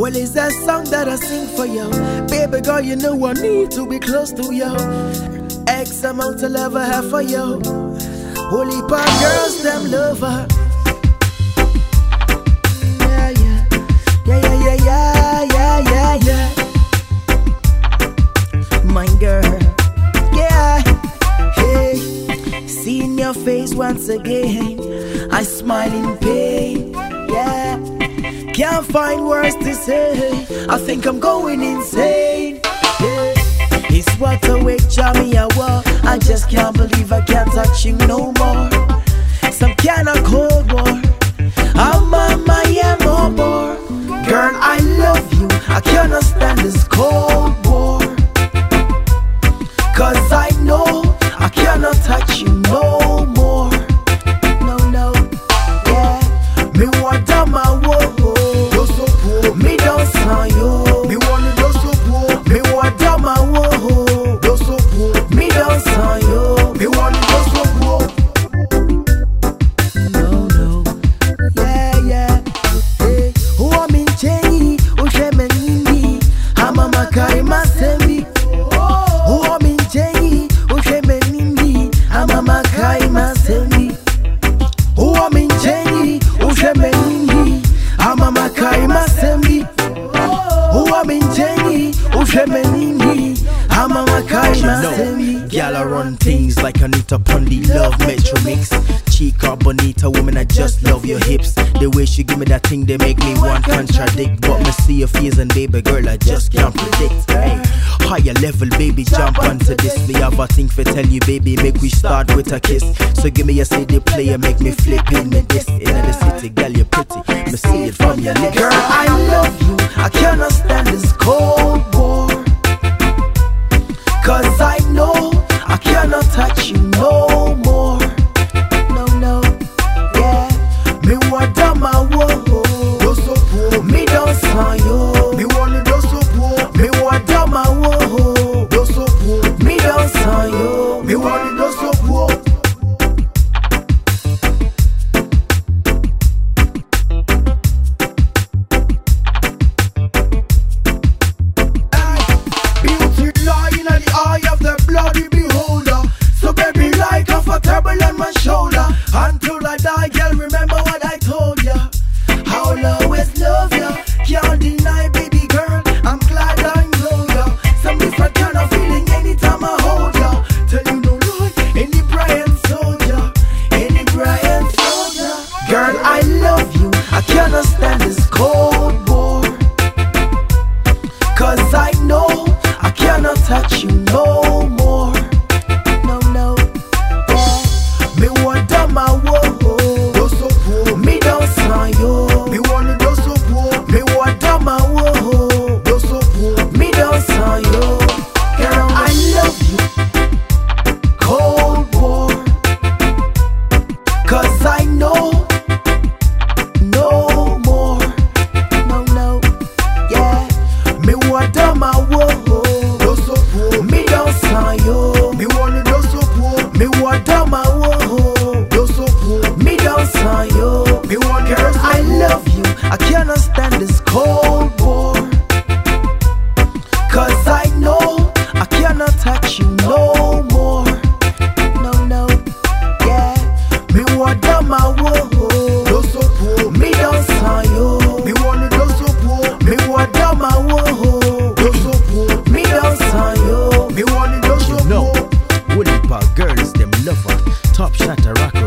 Well, it's that song that I sing for you. Baby girl, you know I need to be close to you. X amount of love I have for you. Holy part girls, them love her. Yeah, yeah. Yeah, yeah, yeah, yeah, yeah, yeah, yeah. My girl. Yeah. Hey. Seeing your face once again. I smile in pain. Yeah. Can't find words to say. I think I'm going insane. Yeah. It's what a Johnny I war. I just can't believe I can't touch you no more. Some kind of cold war. I'm on my bar. Girl, I love you. I cannot stand this cold war. Cause I know I cannot touch you no more. No, no, yeah. Me want my woe. Ncheni, usheme nini? Ama makai masemi. Gal, I run things like Anita Pondy, love Metro Mix. Chica Bonita, woman, I just love your hips. The way she give me that thing, they make me want contradict. But me see your face and baby girl, I just can't predict. Hey, higher level, baby, jump onto this. Me have a thing for tell you, baby, make we start with a kiss. So give me a CD player, make me flip in me this. In the city, girl, you're pretty. Me see it from your lips. Girl, I love you. I cannot stand this cold war. Cause I know wanna touch you no more. No, no, yeah. Me want them my. No so poor. Me don't sign you. Me want it no so poor. Me want them my. No so poor. Me don't sign you. Me want it no so poor. Woolly girls, them lover. Top shot rock.